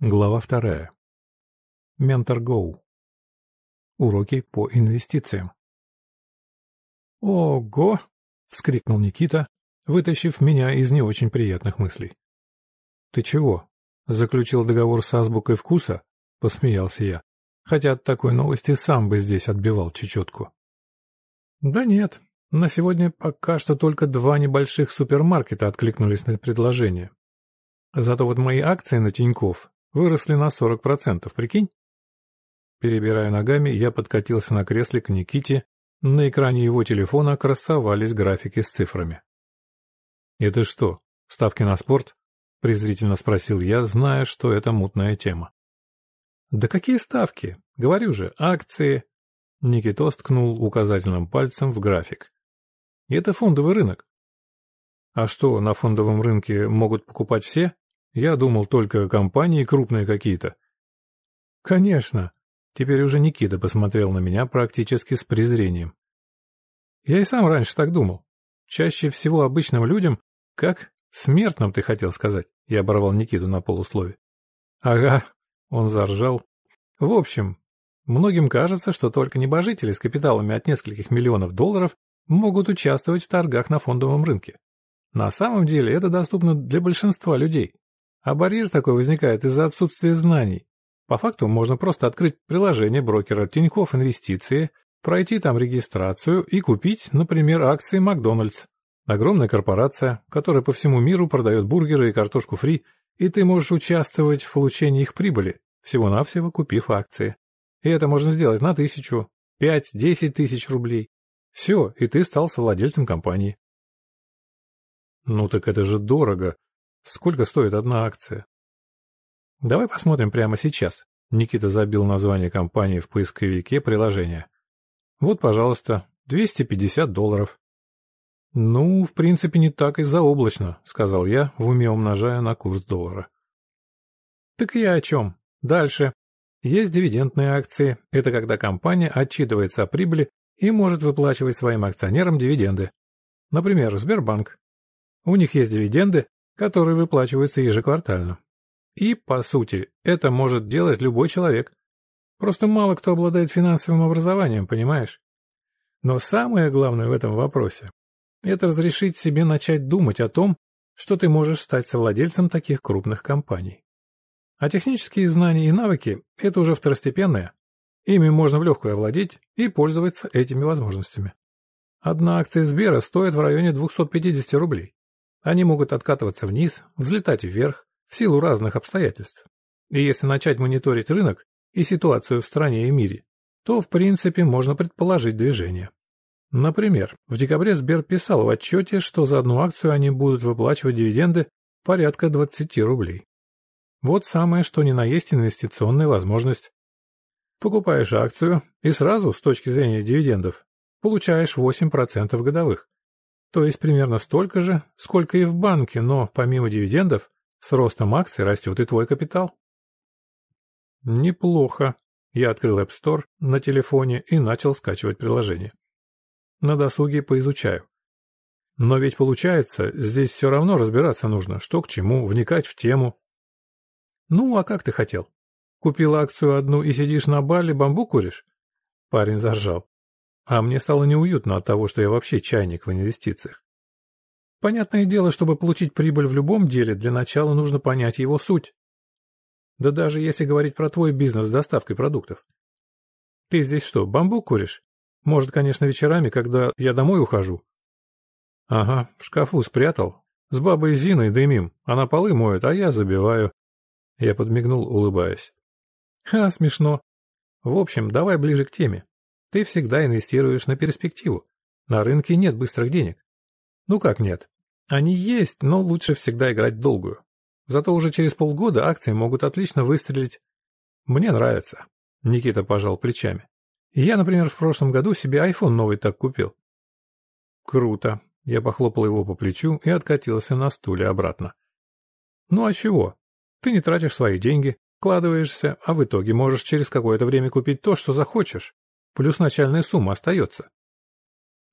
Глава вторая. Ментор Гоу. Уроки по инвестициям. «Ого!» — вскрикнул Никита, вытащив меня из не очень приятных мыслей. «Ты чего? Заключил договор с азбукой вкуса?» — посмеялся я, хотя от такой новости сам бы здесь отбивал чечетку. «Да нет, на сегодня пока что только два небольших супермаркета откликнулись на предложение. Зато вот мои акции на Тинькофф Выросли на 40%, прикинь? Перебирая ногами, я подкатился на кресле к Никите. На экране его телефона красовались графики с цифрами. «Это что, ставки на спорт?» — презрительно спросил я, зная, что это мутная тема. «Да какие ставки? Говорю же, акции!» Никитос ткнул указательным пальцем в график. «Это фондовый рынок». «А что, на фондовом рынке могут покупать все?» Я думал только компании крупные какие-то. Конечно. Теперь уже Никита посмотрел на меня практически с презрением. Я и сам раньше так думал. Чаще всего обычным людям, как смертным, ты хотел сказать. Я оборвал Никиту на полуслове. Ага, он заржал. В общем, многим кажется, что только небожители с капиталами от нескольких миллионов долларов могут участвовать в торгах на фондовом рынке. На самом деле это доступно для большинства людей. А барьер такой возникает из-за отсутствия знаний. По факту можно просто открыть приложение брокера Тинькофф Инвестиции, пройти там регистрацию и купить, например, акции Макдональдс. Огромная корпорация, которая по всему миру продает бургеры и картошку фри, и ты можешь участвовать в получении их прибыли, всего-навсего купив акции. И это можно сделать на тысячу, пять, десять тысяч рублей. Все, и ты стал совладельцем компании. Ну так это же дорого, Сколько стоит одна акция? Давай посмотрим прямо сейчас. Никита забил название компании в поисковике приложения. Вот, пожалуйста, 250 долларов. Ну, в принципе, не так и заоблачно, сказал я, в уме умножая на курс доллара. Так я о чем? Дальше. Есть дивидендные акции. Это когда компания отчитывается о прибыли и может выплачивать своим акционерам дивиденды. Например, Сбербанк. У них есть дивиденды, которые выплачиваются ежеквартально. И, по сути, это может делать любой человек. Просто мало кто обладает финансовым образованием, понимаешь? Но самое главное в этом вопросе – это разрешить себе начать думать о том, что ты можешь стать совладельцем таких крупных компаний. А технические знания и навыки – это уже второстепенное. Ими можно в легкую овладеть и пользоваться этими возможностями. Одна акция Сбера стоит в районе 250 рублей. Они могут откатываться вниз, взлетать вверх, в силу разных обстоятельств. И если начать мониторить рынок и ситуацию в стране и мире, то, в принципе, можно предположить движение. Например, в декабре Сбер писал в отчете, что за одну акцию они будут выплачивать дивиденды порядка 20 рублей. Вот самое, что ни на есть инвестиционная возможность. Покупаешь акцию и сразу, с точки зрения дивидендов, получаешь 8% годовых. То есть примерно столько же, сколько и в банке, но помимо дивидендов, с ростом акций растет и твой капитал. Неплохо. Я открыл App Store на телефоне и начал скачивать приложение. На досуге поизучаю. Но ведь получается, здесь все равно разбираться нужно, что к чему, вникать в тему. Ну, а как ты хотел? Купил акцию одну и сидишь на бале, бамбук куришь? Парень заржал. А мне стало неуютно от того, что я вообще чайник в инвестициях. Понятное дело, чтобы получить прибыль в любом деле, для начала нужно понять его суть. Да даже если говорить про твой бизнес с доставкой продуктов. Ты здесь что, бамбук куришь? Может, конечно, вечерами, когда я домой ухожу. Ага, в шкафу спрятал. С бабой Зиной дымим. Она полы моет, а я забиваю. Я подмигнул, улыбаясь. Ха, смешно. В общем, давай ближе к теме. Ты всегда инвестируешь на перспективу. На рынке нет быстрых денег. Ну как нет? Они есть, но лучше всегда играть долгую. Зато уже через полгода акции могут отлично выстрелить. Мне нравится. Никита пожал плечами. Я, например, в прошлом году себе iPhone новый так купил. Круто. Я похлопал его по плечу и откатился на стуле обратно. Ну а чего? Ты не тратишь свои деньги, вкладываешься, а в итоге можешь через какое-то время купить то, что захочешь. Плюс начальная сумма остается.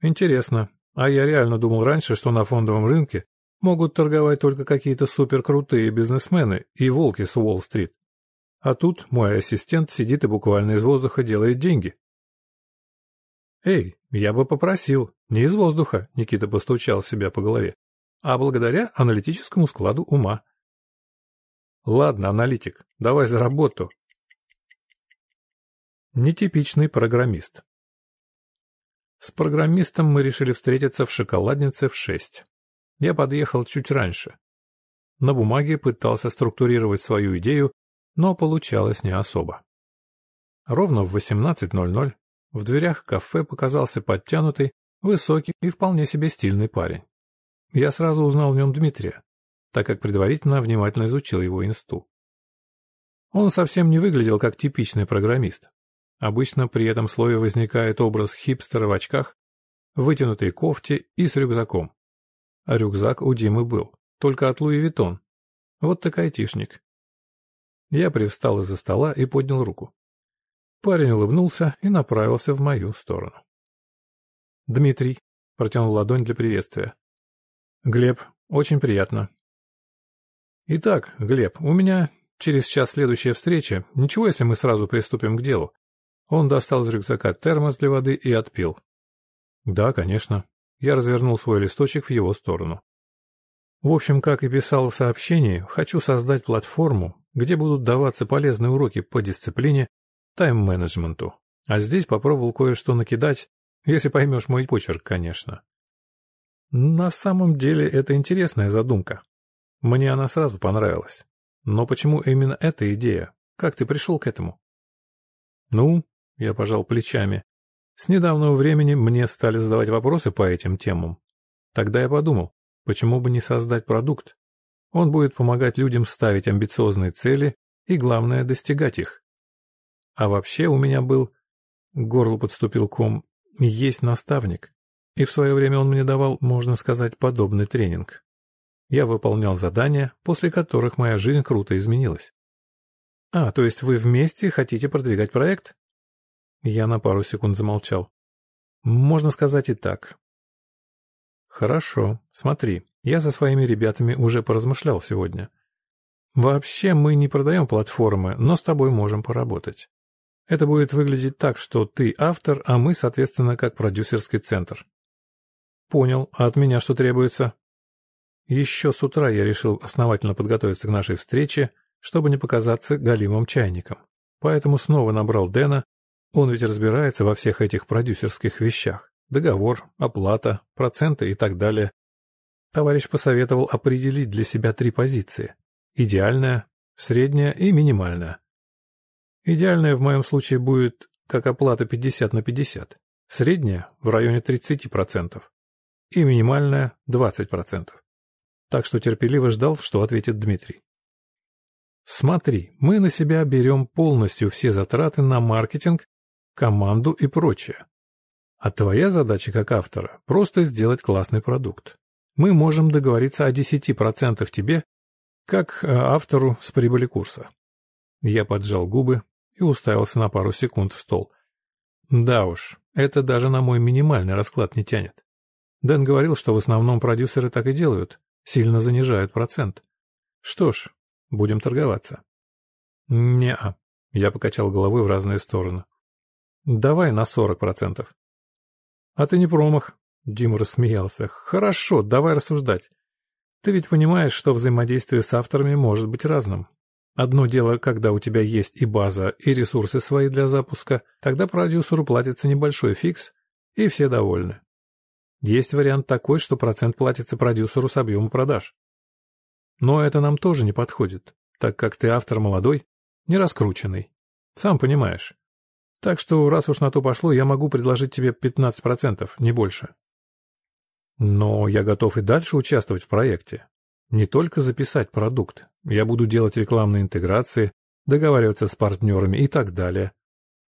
Интересно. А я реально думал раньше, что на фондовом рынке могут торговать только какие-то суперкрутые бизнесмены и волки с Уолл-стрит. А тут мой ассистент сидит и буквально из воздуха делает деньги. Эй, я бы попросил, не из воздуха, Никита постучал себя по голове, а благодаря аналитическому складу ума. Ладно, аналитик, давай за работу. Нетипичный программист. С программистом мы решили встретиться в шоколаднице в шесть. Я подъехал чуть раньше. На бумаге пытался структурировать свою идею, но получалось не особо. Ровно в 18.00 в дверях кафе показался подтянутый, высокий и вполне себе стильный парень. Я сразу узнал в нем Дмитрия, так как предварительно внимательно изучил его инсту. Он совсем не выглядел как типичный программист. Обычно при этом слове возникает образ хипстера в очках, вытянутой кофте и с рюкзаком. А рюкзак у Димы был, только от Louis Vuitton. Вот такой айтишник. Я привстал из-за стола и поднял руку. Парень улыбнулся и направился в мою сторону. «Дмитрий», — протянул ладонь для приветствия. «Глеб, очень приятно». «Итак, Глеб, у меня через час следующая встреча. Ничего, если мы сразу приступим к делу?» Он достал из рюкзака термос для воды и отпил. «Да, конечно». Я развернул свой листочек в его сторону. В общем, как и писал в сообщении, хочу создать платформу, где будут даваться полезные уроки по дисциплине, тайм-менеджменту. А здесь попробовал кое-что накидать, если поймешь мой почерк, конечно. На самом деле это интересная задумка. Мне она сразу понравилась. Но почему именно эта идея? Как ты пришел к этому? Ну, я пожал плечами. С недавнего времени мне стали задавать вопросы по этим темам. Тогда я подумал, Почему бы не создать продукт? Он будет помогать людям ставить амбициозные цели и, главное, достигать их. А вообще у меня был... К горлу подступил ком. Есть наставник. И в свое время он мне давал, можно сказать, подобный тренинг. Я выполнял задания, после которых моя жизнь круто изменилась. «А, то есть вы вместе хотите продвигать проект?» Я на пару секунд замолчал. «Можно сказать и так. Хорошо, смотри, я со своими ребятами уже поразмышлял сегодня. Вообще мы не продаем платформы, но с тобой можем поработать. Это будет выглядеть так, что ты автор, а мы, соответственно, как продюсерский центр. Понял, а от меня что требуется? Еще с утра я решил основательно подготовиться к нашей встрече, чтобы не показаться галимым чайником. Поэтому снова набрал Дэна, он ведь разбирается во всех этих продюсерских вещах. Договор, оплата, проценты и так далее. Товарищ посоветовал определить для себя три позиции. Идеальная, средняя и минимальная. Идеальная в моем случае будет как оплата 50 на 50, средняя в районе 30% и минимальная 20%. Так что терпеливо ждал, что ответит Дмитрий. Смотри, мы на себя берем полностью все затраты на маркетинг, команду и прочее. А твоя задача как автора – просто сделать классный продукт. Мы можем договориться о 10% тебе, как э, автору с прибыли курса. Я поджал губы и уставился на пару секунд в стол. Да уж, это даже на мой минимальный расклад не тянет. Дэн говорил, что в основном продюсеры так и делают, сильно занижают процент. Что ж, будем торговаться. Не-а, я покачал головой в разные стороны. Давай на 40%. А ты не промах. Дима рассмеялся. Хорошо, давай рассуждать. Ты ведь понимаешь, что взаимодействие с авторами может быть разным. Одно дело, когда у тебя есть и база, и ресурсы свои для запуска, тогда продюсеру платится небольшой фикс, и все довольны. Есть вариант такой, что процент платится продюсеру с объема продаж. Но это нам тоже не подходит, так как ты автор молодой, не раскрученный. Сам понимаешь. Так что, раз уж на то пошло, я могу предложить тебе 15%, не больше. Но я готов и дальше участвовать в проекте. Не только записать продукт. Я буду делать рекламные интеграции, договариваться с партнерами и так далее.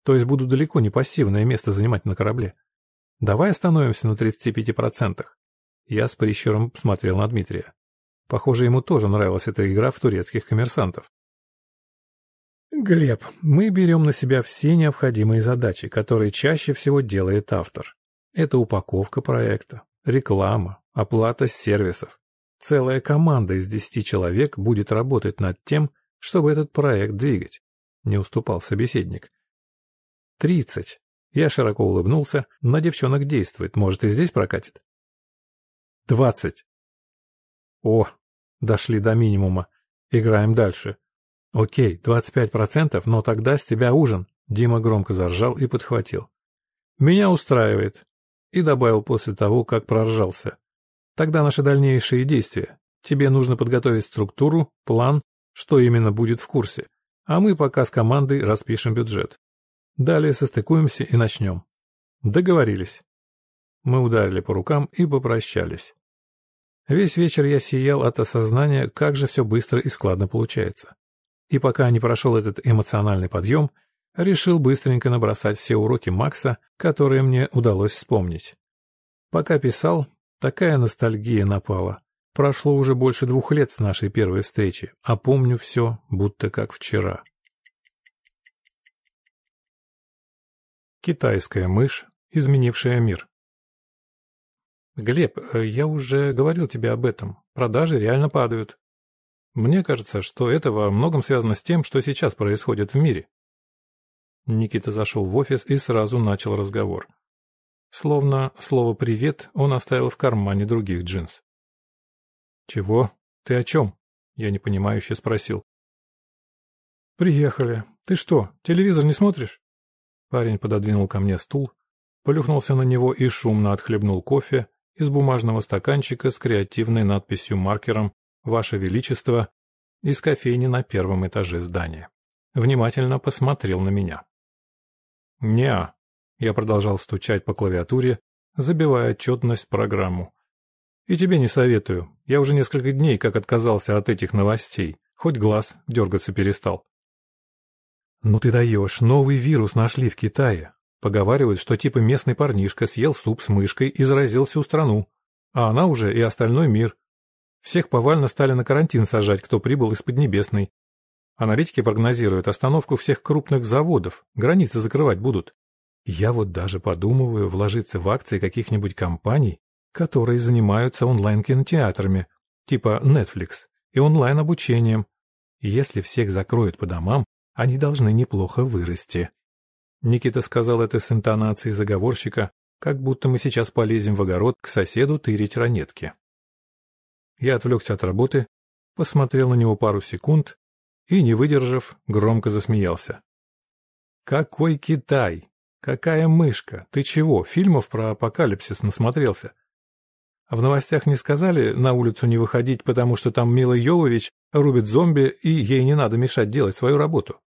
То есть буду далеко не пассивное место занимать на корабле. Давай остановимся на 35%. Я с прищуром смотрел на Дмитрия. Похоже, ему тоже нравилась эта игра в турецких коммерсантов. Глеб, мы берем на себя все необходимые задачи, которые чаще всего делает автор. Это упаковка проекта, реклама, оплата сервисов. Целая команда из десяти человек будет работать над тем, чтобы этот проект двигать. не уступал собеседник. «Тридцать». Я широко улыбнулся. На девчонок действует. Может, и здесь прокатит? «Двадцать». «О, дошли до минимума. Играем дальше». «Окей, двадцать пять процентов, но тогда с тебя ужин». Дима громко заржал и подхватил. «Меня устраивает». И добавил после того, как проржался. «Тогда наши дальнейшие действия. Тебе нужно подготовить структуру, план, что именно будет в курсе. А мы пока с командой распишем бюджет. Далее состыкуемся и начнем. Договорились. Мы ударили по рукам и попрощались. Весь вечер я сиял от осознания, как же все быстро и складно получается. И пока не прошел этот эмоциональный подъем, решил быстренько набросать все уроки Макса, которые мне удалось вспомнить. Пока писал, такая ностальгия напала. Прошло уже больше двух лет с нашей первой встречи, а помню все, будто как вчера. Китайская мышь, изменившая мир. Глеб, э, я уже говорил тебе об этом. Продажи реально падают. Мне кажется, что это во многом связано с тем, что сейчас происходит в мире. Никита зашел в офис и сразу начал разговор. Словно слово «привет» он оставил в кармане других джинс. «Чего? Ты о чем?» — я непонимающе спросил. «Приехали. Ты что, телевизор не смотришь?» Парень пододвинул ко мне стул, плюхнулся на него и шумно отхлебнул кофе из бумажного стаканчика с креативной надписью маркером «Ваше Величество» из кофейни на первом этаже здания. Внимательно посмотрел на меня. «Не-а», я продолжал стучать по клавиатуре, забивая отчетность программу. И тебе не советую. Я уже несколько дней как отказался от этих новостей. Хоть глаз дергаться перестал. Ну ты даешь, новый вирус нашли в Китае. Поговаривают, что типа местный парнишка съел суп с мышкой и заразил всю страну. А она уже и остальной мир. Всех повально стали на карантин сажать, кто прибыл из Поднебесной. Аналитики прогнозируют остановку всех крупных заводов, границы закрывать будут. Я вот даже подумываю вложиться в акции каких-нибудь компаний, которые занимаются онлайн-кинотеатрами, типа Netflix, и онлайн-обучением. Если всех закроют по домам, они должны неплохо вырасти. Никита сказал это с интонацией заговорщика, как будто мы сейчас полезем в огород к соседу тырить ранетки. Я отвлекся от работы, посмотрел на него пару секунд и, не выдержав, громко засмеялся. «Какой Китай? Какая мышка? Ты чего, фильмов про апокалипсис насмотрелся? А в новостях не сказали на улицу не выходить, потому что там Мила Йовович рубит зомби, и ей не надо мешать делать свою работу.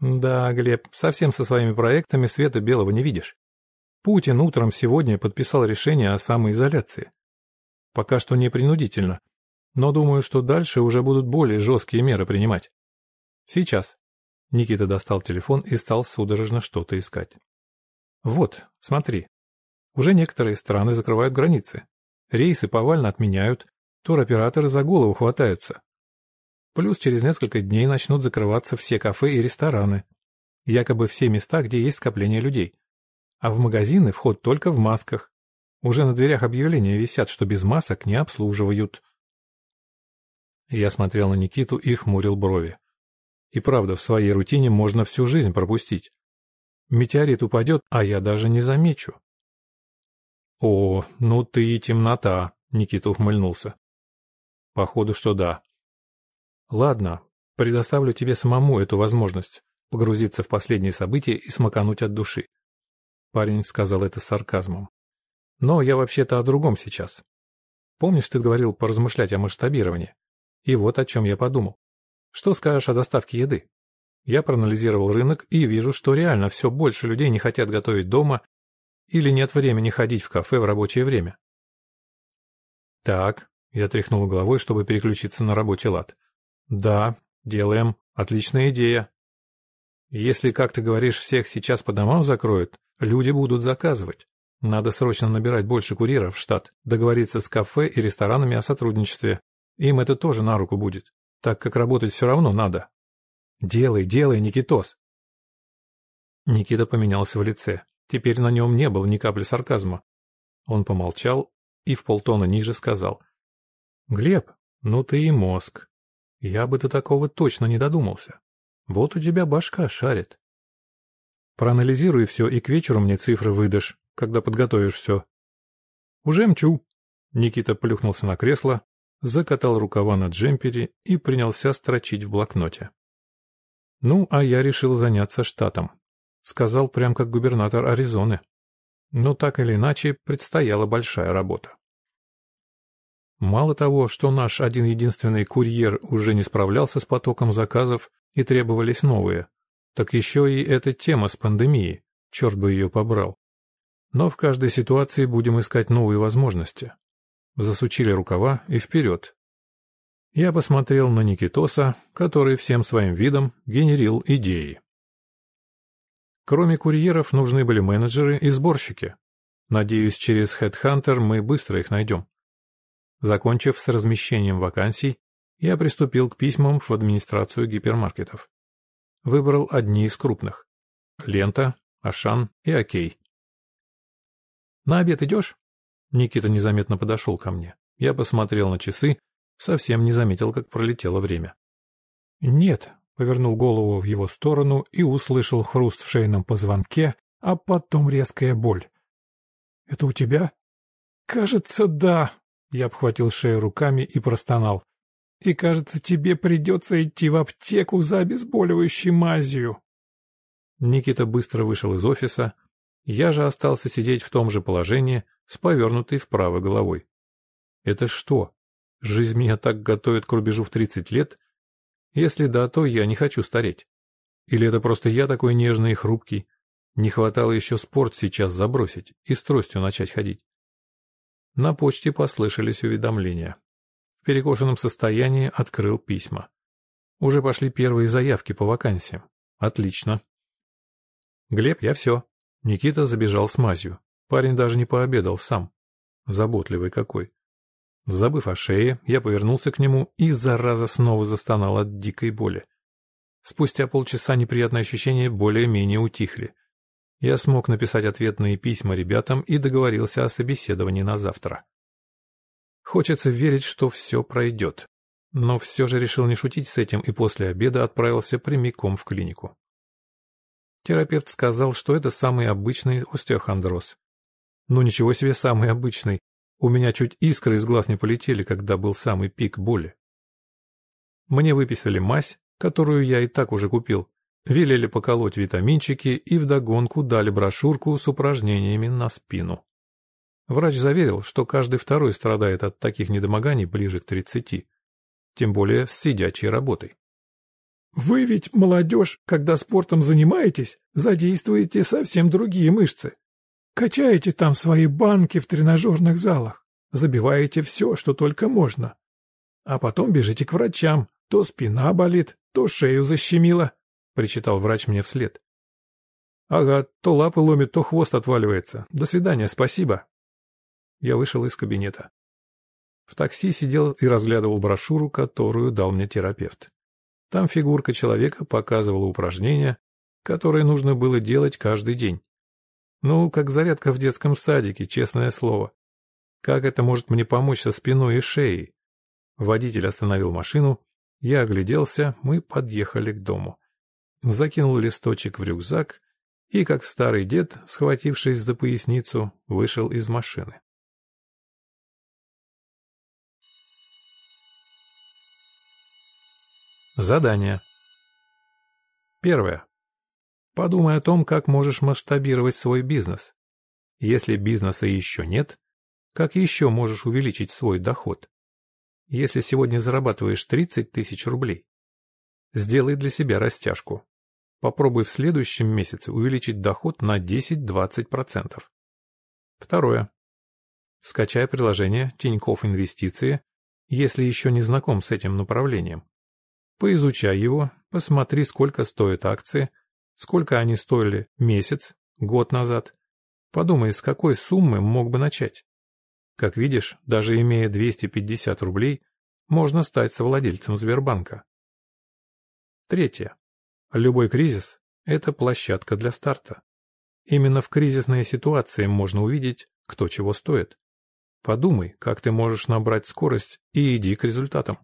Да, Глеб, совсем со своими проектами света белого не видишь. Путин утром сегодня подписал решение о самоизоляции. Пока что не принудительно, но думаю, что дальше уже будут более жесткие меры принимать. Сейчас. Никита достал телефон и стал судорожно что-то искать. Вот, смотри, уже некоторые страны закрывают границы. Рейсы повально отменяют, туроператоры за голову хватаются. Плюс через несколько дней начнут закрываться все кафе и рестораны. Якобы все места, где есть скопление людей. А в магазины вход только в масках. Уже на дверях объявления висят, что без масок не обслуживают. Я смотрел на Никиту и хмурил брови. И правда, в своей рутине можно всю жизнь пропустить. Метеорит упадет, а я даже не замечу. «О, ну ты и темнота», — Никита ухмыльнулся. «Походу, что да». «Ладно, предоставлю тебе самому эту возможность погрузиться в последние события и смакануть от души». Парень сказал это с сарказмом. «Но я вообще-то о другом сейчас. Помнишь, ты говорил поразмышлять о масштабировании? И вот о чем я подумал. Что скажешь о доставке еды? Я проанализировал рынок и вижу, что реально все больше людей не хотят готовить дома или нет времени ходить в кафе в рабочее время? Так, я тряхнул головой, чтобы переключиться на рабочий лад. Да, делаем. Отличная идея. Если, как ты говоришь, всех сейчас по домам закроют, люди будут заказывать. Надо срочно набирать больше курьеров в штат, договориться с кафе и ресторанами о сотрудничестве. Им это тоже на руку будет, так как работать все равно надо. Делай, делай, Никитос. Никита поменялся в лице. Теперь на нем не было ни капли сарказма. Он помолчал и в полтона ниже сказал. «Глеб, ну ты и мозг. Я бы до такого точно не додумался. Вот у тебя башка шарит. Проанализируй все и к вечеру мне цифры выдашь, когда подготовишь все. Уже мчу. Никита плюхнулся на кресло, закатал рукава на джемпере и принялся строчить в блокноте. Ну, а я решил заняться штатом. Сказал прям как губернатор Аризоны. Но так или иначе предстояла большая работа. Мало того, что наш один-единственный курьер уже не справлялся с потоком заказов и требовались новые, так еще и эта тема с пандемией, черт бы ее побрал. Но в каждой ситуации будем искать новые возможности. Засучили рукава и вперед. Я посмотрел на Никитоса, который всем своим видом генерил идеи. Кроме курьеров нужны были менеджеры и сборщики. Надеюсь, через HeadHunter мы быстро их найдем. Закончив с размещением вакансий, я приступил к письмам в администрацию гипермаркетов. Выбрал одни из крупных. Лента, Ашан и Окей. «На обед идешь?» Никита незаметно подошел ко мне. Я посмотрел на часы, совсем не заметил, как пролетело время. «Нет», — повернул голову в его сторону и услышал хруст в шейном позвонке, а потом резкая боль. «Это у тебя?» «Кажется, да», — я обхватил шею руками и простонал. И, кажется, тебе придется идти в аптеку за обезболивающей мазью. Никита быстро вышел из офиса. Я же остался сидеть в том же положении, с повернутой вправо головой. Это что? Жизнь меня так готовит к рубежу в тридцать лет? Если да, то я не хочу стареть. Или это просто я такой нежный и хрупкий? Не хватало еще спорт сейчас забросить и с тростью начать ходить. На почте послышались уведомления в перекошенном состоянии открыл письма. Уже пошли первые заявки по вакансиям. Отлично. Глеб, я все. Никита забежал с мазью. Парень даже не пообедал сам. Заботливый какой. Забыв о шее, я повернулся к нему и, зараза, снова застонал от дикой боли. Спустя полчаса неприятные ощущения более-менее утихли. Я смог написать ответные письма ребятам и договорился о собеседовании на завтра. Хочется верить, что все пройдет. Но все же решил не шутить с этим и после обеда отправился прямиком в клинику. Терапевт сказал, что это самый обычный остеохондроз. Ну ничего себе самый обычный. У меня чуть искры из глаз не полетели, когда был самый пик боли. Мне выписали мазь, которую я и так уже купил, велели поколоть витаминчики и вдогонку дали брошюрку с упражнениями на спину. Врач заверил, что каждый второй страдает от таких недомоганий ближе к 30, тем более с сидячей работой. Вы ведь, молодежь, когда спортом занимаетесь, задействуете совсем другие мышцы. Качаете там свои банки в тренажерных залах, забиваете все, что только можно. А потом бежите к врачам, то спина болит, то шею защемило, — причитал врач мне вслед. Ага, то лапы ломит, то хвост отваливается. До свидания, спасибо. Я вышел из кабинета. В такси сидел и разглядывал брошюру, которую дал мне терапевт. Там фигурка человека показывала упражнения, которые нужно было делать каждый день. Ну, как зарядка в детском садике, честное слово. Как это может мне помочь со спиной и шеей? Водитель остановил машину, я огляделся, мы подъехали к дому. Закинул листочек в рюкзак и, как старый дед, схватившись за поясницу, вышел из машины. Задание. Первое. Подумай о том, как можешь масштабировать свой бизнес. Если бизнеса еще нет, как еще можешь увеличить свой доход? Если сегодня зарабатываешь 30 тысяч рублей, сделай для себя растяжку. Попробуй в следующем месяце увеличить доход на 10-20%. Второе. Скачай приложение Тинькофф Инвестиции, если еще не знаком с этим направлением. Поизучай его, посмотри, сколько стоят акции, сколько они стоили месяц, год назад. Подумай, с какой суммы мог бы начать. Как видишь, даже имея 250 рублей, можно стать совладельцем Сбербанка. Третье. Любой кризис – это площадка для старта. Именно в кризисной ситуации можно увидеть, кто чего стоит. Подумай, как ты можешь набрать скорость и иди к результатам.